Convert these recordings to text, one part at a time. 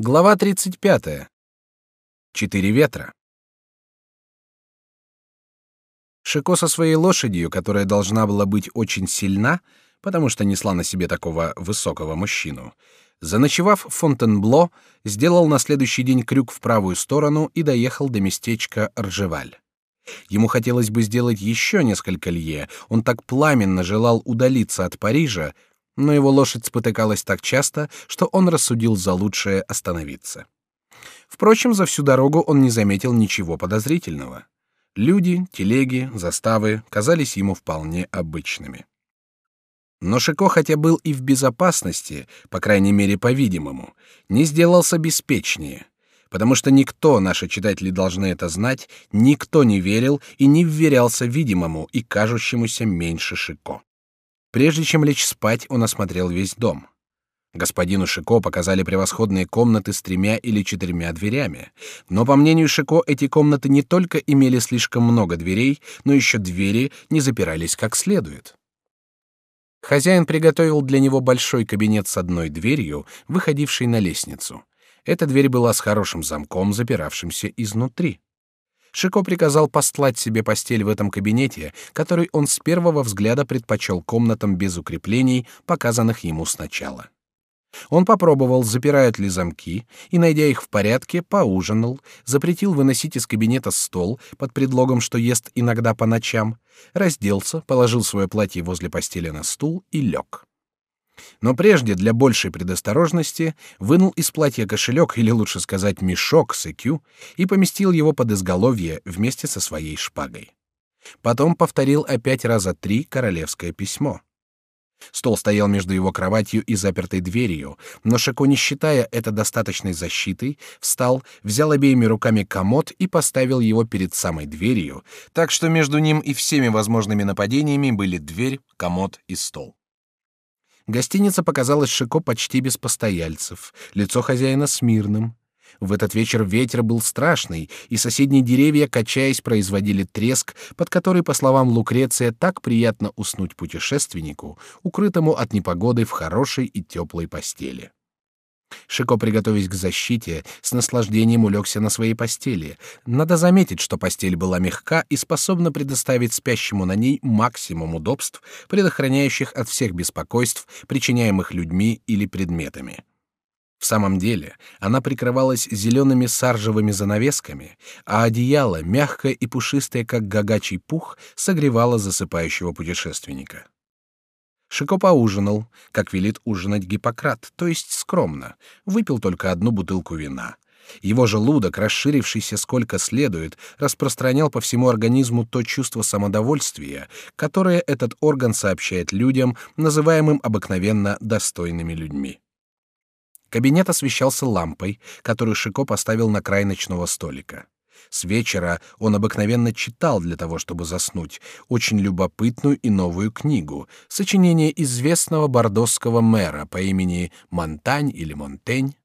Глава 35. Четыре ветра. Шико со своей лошадью, которая должна была быть очень сильна, потому что несла на себе такого высокого мужчину, заночевав в Фонтенбло, сделал на следующий день крюк в правую сторону и доехал до местечка Ржеваль. Ему хотелось бы сделать еще несколько лье, он так пламенно желал удалиться от Парижа, но его лошадь спотыкалась так часто, что он рассудил за лучшее остановиться. Впрочем, за всю дорогу он не заметил ничего подозрительного. Люди, телеги, заставы казались ему вполне обычными. Но Шико, хотя был и в безопасности, по крайней мере, по-видимому, не сделался беспечнее, потому что никто, наши читатели должны это знать, никто не верил и не вверялся видимому и кажущемуся меньше Шико. Прежде чем лечь спать, он осмотрел весь дом. Господину Шико показали превосходные комнаты с тремя или четырьмя дверями, но по мнению Шико эти комнаты не только имели слишком много дверей, но еще двери не запирались как следует. Хозяин приготовил для него большой кабинет с одной дверью, выходившей на лестницу. Эта дверь была с хорошим замком, запиравшимся изнутри. Шико приказал постлать себе постель в этом кабинете, который он с первого взгляда предпочел комнатам без укреплений, показанных ему сначала. Он попробовал, запирают ли замки, и, найдя их в порядке, поужинал, запретил выносить из кабинета стол под предлогом, что ест иногда по ночам, разделся, положил свое платье возле постели на стул и лег но прежде для большей предосторожности вынул из платья кошелек, или лучше сказать мешок с ЭКЮ, и поместил его под изголовье вместе со своей шпагой. Потом повторил опять раза три королевское письмо. Стол стоял между его кроватью и запертой дверью, но Шико, не считая это достаточной защитой, встал, взял обеими руками комод и поставил его перед самой дверью, так что между ним и всеми возможными нападениями были дверь, комод и стол. Гостиница показалась Шико почти без постояльцев, лицо хозяина смирным. В этот вечер ветер был страшный, и соседние деревья, качаясь, производили треск, под который, по словам Лукреция, так приятно уснуть путешественнику, укрытому от непогоды в хорошей и теплой постели. Шико, приготовясь к защите, с наслаждением улегся на своей постели. Надо заметить, что постель была мягка и способна предоставить спящему на ней максимум удобств, предохраняющих от всех беспокойств, причиняемых людьми или предметами. В самом деле, она прикрывалась зелеными саржевыми занавесками, а одеяло, мягкое и пушистое, как гагачий пух, согревало засыпающего путешественника. Шико поужинал, как велит ужинать Гиппократ, то есть скромно, выпил только одну бутылку вина. Его желудок, расширившийся сколько следует, распространял по всему организму то чувство самодовольствия, которое этот орган сообщает людям, называемым обыкновенно достойными людьми. Кабинет освещался лампой, которую Шико поставил на край ночного столика. С вечера он обыкновенно читал для того, чтобы заснуть, очень любопытную и новую книгу, сочинение известного бордосского мэра по имени Монтань или Монтень.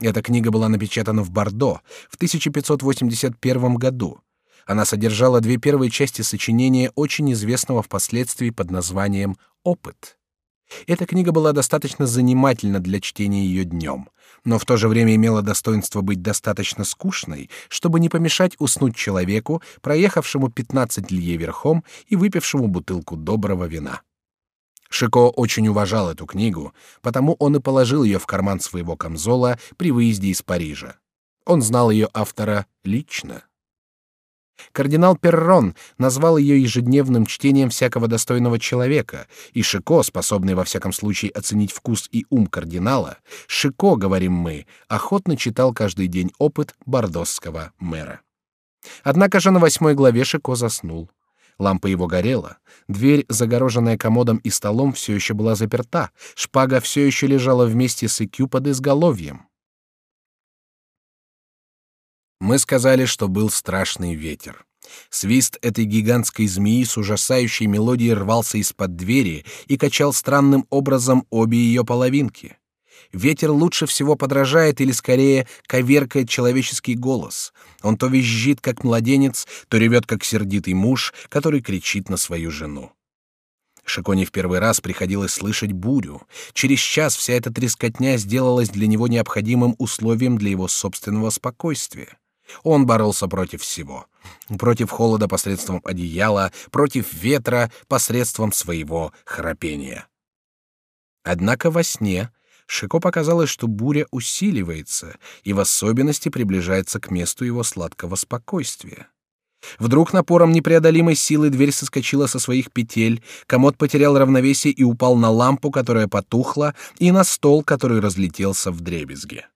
Эта книга была напечатана в Бордо в 1581 году. Она содержала две первые части сочинения очень известного впоследствии под названием «Опыт». Эта книга была достаточно занимательна для чтения ее днем, но в то же время имела достоинство быть достаточно скучной, чтобы не помешать уснуть человеку, проехавшему 15 лье верхом и выпившему бутылку доброго вина. Шико очень уважал эту книгу, потому он и положил ее в карман своего камзола при выезде из Парижа. Он знал ее автора лично. Кардинал Перрон назвал ее ежедневным чтением всякого достойного человека, и Шико, способный во всяком случае оценить вкус и ум кардинала, Шико, говорим мы, охотно читал каждый день опыт бордосского мэра. Однако же на восьмой главе Шико заснул. Лампа его горела, дверь, загороженная комодом и столом, все еще была заперта, шпага все еще лежала вместе с икю под изголовьем. Мы сказали, что был страшный ветер. Свист этой гигантской змеи с ужасающей мелодией рвался из-под двери и качал странным образом обе ее половинки. Ветер лучше всего подражает или скорее коверкает человеческий голос. Он то визжит, как младенец, то ревет, как сердитый муж, который кричит на свою жену. Шиконе в первый раз приходилось слышать бурю. Через час вся эта трескотня сделалась для него необходимым условием для его собственного спокойствия. Он боролся против всего. Против холода посредством одеяла, против ветра посредством своего храпения. Однако во сне Шико показалось, что буря усиливается и в особенности приближается к месту его сладкого спокойствия. Вдруг напором непреодолимой силы дверь соскочила со своих петель, комод потерял равновесие и упал на лампу, которая потухла, и на стол, который разлетелся в дребезги.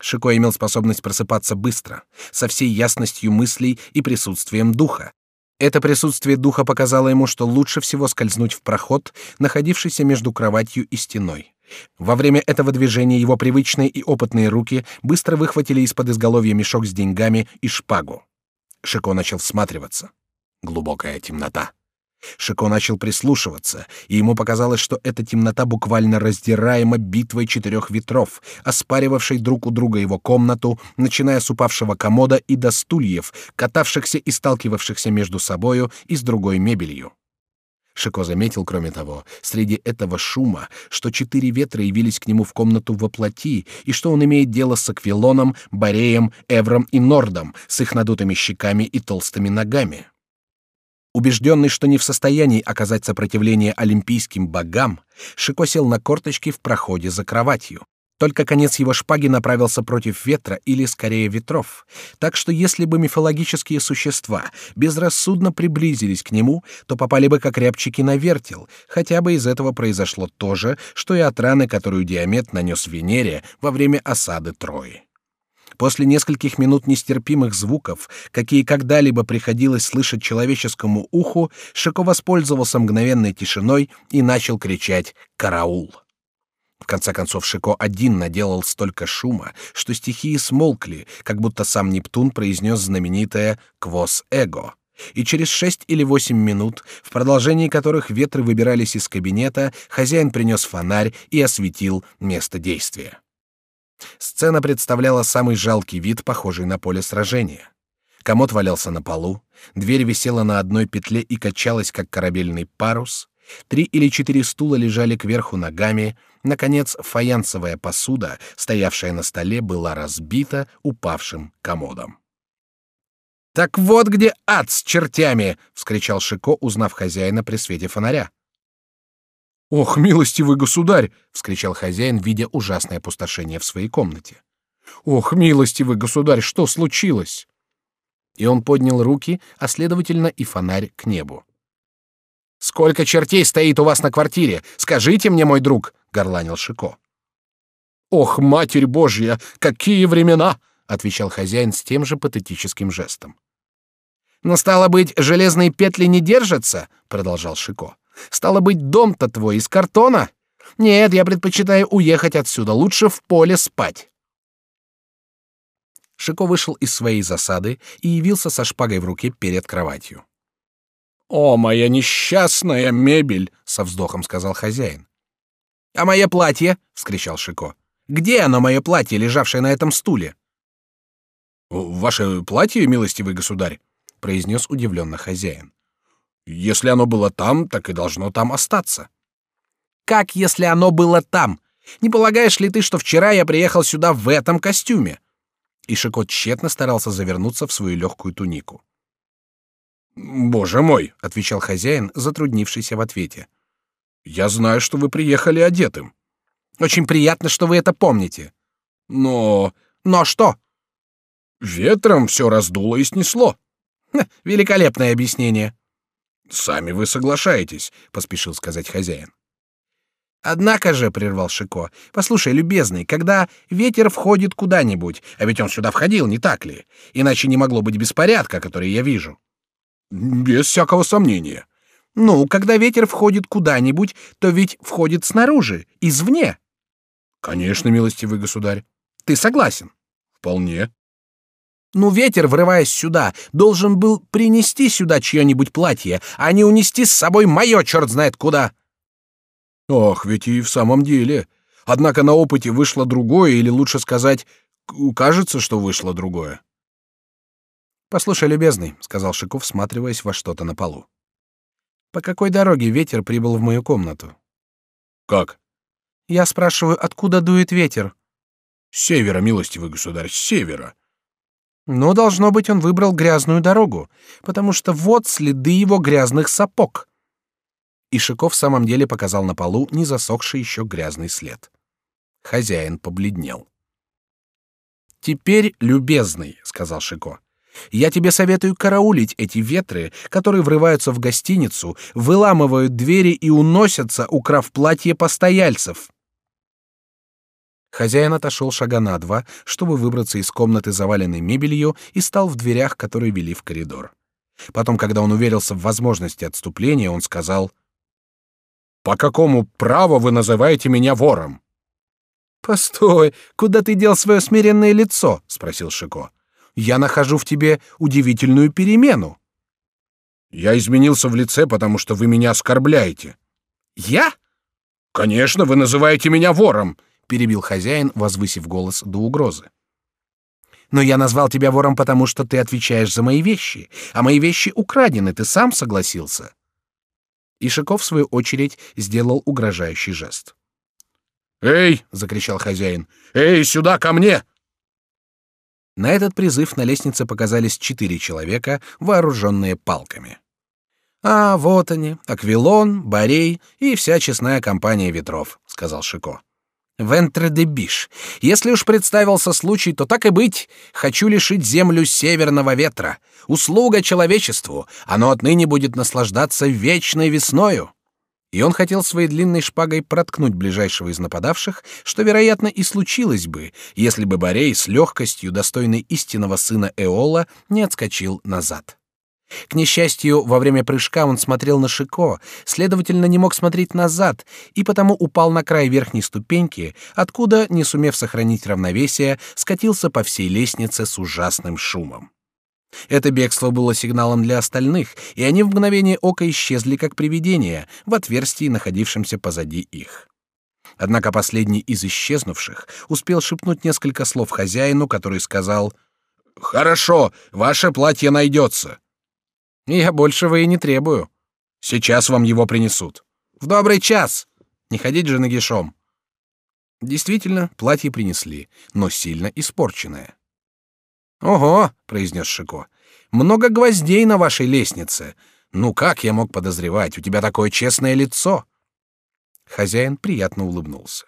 Шико имел способность просыпаться быстро, со всей ясностью мыслей и присутствием духа. Это присутствие духа показало ему, что лучше всего скользнуть в проход, находившийся между кроватью и стеной. Во время этого движения его привычные и опытные руки быстро выхватили из-под изголовья мешок с деньгами и шпагу. Шико начал всматриваться. Глубокая темнота. Шико начал прислушиваться, и ему показалось, что эта темнота буквально раздираема битвой четырех ветров, оспаривавшей друг у друга его комнату, начиная с упавшего комода и до стульев, катавшихся и сталкивавшихся между собою и с другой мебелью. Шико заметил, кроме того, среди этого шума, что четыре ветра явились к нему в комнату во плоти, и что он имеет дело с Аквилоном, Бореем, Эвром и Нордом, с их надутыми щеками и толстыми ногами. Убежденный, что не в состоянии оказать сопротивление олимпийским богам, Шико сел на корточки в проходе за кроватью. Только конец его шпаги направился против ветра или, скорее, ветров. Так что если бы мифологические существа безрассудно приблизились к нему, то попали бы как рябчики на вертел, хотя бы из этого произошло то же, что и от раны, которую Диамет нанес Венере во время осады Трои. После нескольких минут нестерпимых звуков, какие когда-либо приходилось слышать человеческому уху, Шико воспользовался мгновенной тишиной и начал кричать «Караул!». В конце концов Шико один наделал столько шума, что стихии смолкли, как будто сам Нептун произнес знаменитое «Квос эго». И через шесть или восемь минут, в продолжении которых ветры выбирались из кабинета, хозяин принес фонарь и осветил место действия. Сцена представляла самый жалкий вид, похожий на поле сражения. Комод валялся на полу, дверь висела на одной петле и качалась, как корабельный парус, Три или четыре стула лежали кверху ногами. Наконец, фаянсовая посуда, стоявшая на столе, была разбита упавшим комодом. «Так вот где ад с чертями!» — вскричал Шико, узнав хозяина при свете фонаря. «Ох, милостивый государь!» — вскричал хозяин, видя ужасное опустошение в своей комнате. «Ох, милостивый государь, что случилось?» И он поднял руки, а следовательно и фонарь к небу. Сколько чертей стоит у вас на квартире? Скажите мне, мой друг, горланил Шико. Ох, матерь Божья, какие времена! отвечал хозяин с тем же патетическим жестом. Но стало быть, железные петли не держатся, продолжал Шико. Стало быть, дом-то твой из картона? Нет, я предпочитаю уехать отсюда, лучше в поле спать. Шико вышел из своей засады и явился со шпагой в руке перед кроватью. «О, моя несчастная мебель!» — со вздохом сказал хозяин. «А мое платье?» — вскричал Шико. «Где оно, мое платье, лежавшее на этом стуле?» «Ваше платье, милостивый государь?» — произнес удивленно хозяин. «Если оно было там, так и должно там остаться». «Как, если оно было там? Не полагаешь ли ты, что вчера я приехал сюда в этом костюме?» И Шико тщетно старался завернуться в свою легкую тунику. Боже мой, отвечал хозяин, затруднившийся в ответе. Я знаю, что вы приехали одетым. Очень приятно, что вы это помните. Но, но что? Ветром все раздуло и снесло. Ха, великолепное объяснение. Сами вы соглашаетесь, поспешил сказать хозяин. Однако же, прервал Шико, послушай, любезный, когда ветер входит куда-нибудь, а ведь он сюда входил, не так ли? Иначе не могло быть беспорядка, который я вижу. Без всякого сомнения. Ну, когда ветер входит куда-нибудь, то ведь входит снаружи, извне. Конечно, милостивый государь. Ты согласен? Вполне. Ну, ветер, врываясь сюда, должен был принести сюда чье-нибудь платье, а не унести с собой мое, черт знает куда. Ох, ведь и в самом деле. Однако на опыте вышло другое, или лучше сказать, кажется, что вышло другое. Послушай, любезный, сказал Шиков, всматриваясь во что-то на полу. По какой дороге ветер прибыл в мою комнату? Как? Я спрашиваю, откуда дует ветер? С севера, милостивый государь, с севера. Но должно быть, он выбрал грязную дорогу, потому что вот следы его грязных сапог. И Шиков в самом деле показал на полу не засохший еще грязный след. Хозяин побледнел. Теперь, любезный, сказал Шико, я тебе советую караулить эти ветры, которые врываются в гостиницу, выламывают двери и уносятся, украв платье постояльцев. Хозяин отошел шага на два, чтобы выбраться из комнаты, заваленной мебелью, и стал в дверях, которые вели в коридор. Потом, когда он уверился в возможности отступления, он сказал: "По какому праву вы называете меня вором?" "Постой, куда ты дел свое смиренное лицо?" спросил Шико. "Я нахожу в тебе удивительную перемену." "Я изменился в лице, потому что вы меня оскорбляете." "Я?" "Конечно, вы называете меня вором перебил хозяин, возвысив голос до угрозы. Но я назвал тебя вором, потому что ты отвечаешь за мои вещи, а мои вещи украдены, ты сам согласился. Ишаков в свою очередь сделал угрожающий жест. Эй, закричал хозяин, эй, сюда ко мне! На этот призыв на лестнице показались четыре человека, вооруженные палками. А вот они, Аквилон, Борей и вся честная компания ветров, сказал Шико. Вентре де Биш. Если уж представился случай, то так и быть. Хочу лишить землю северного ветра. Услуга человечеству. Оно отныне будет наслаждаться вечной весною. И он хотел своей длинной шпагой проткнуть ближайшего из нападавших, что, вероятно, и случилось бы, если бы Борей с легкостью, достойной истинного сына Эола, не отскочил назад. К несчастью, во время прыжка он смотрел на Шико, следовательно, не мог смотреть назад, и потому упал на край верхней ступеньки, откуда, не сумев сохранить равновесие, скатился по всей лестнице с ужасным шумом. Это бегство было сигналом для остальных, и они в мгновение ока исчезли как привидения в отверстии, находившемся позади их. Однако последний из исчезнувших успел шепнуть несколько слов хозяину, который сказал «Хорошо, ваше платье найдется». Я большего и не требую. Сейчас вам его принесут. В добрый час. Не ходить же нагишом. Действительно, платье принесли, но сильно испорченное. Ого, произнес Шико. Много гвоздей на вашей лестнице. Ну как я мог подозревать? У тебя такое честное лицо. Хозяин приятно улыбнулся.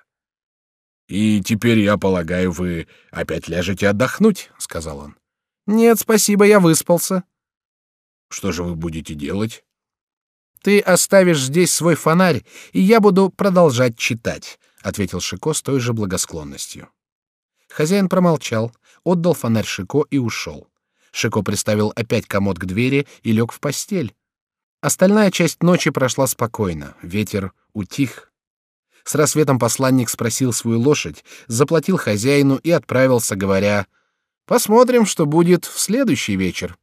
И теперь я полагаю, вы опять ляжете отдохнуть, сказал он. Нет, спасибо, я выспался. Что же вы будете делать? Ты оставишь здесь свой фонарь, и я буду продолжать читать, ответил Шико с той же благосклонностью. Хозяин промолчал, отдал фонарь Шико и ушел. Шико приставил опять комод к двери и лег в постель. Остальная часть ночи прошла спокойно, ветер утих. С рассветом посланник спросил свою лошадь, заплатил хозяину и отправился, говоря: "Посмотрим, что будет в следующий вечер".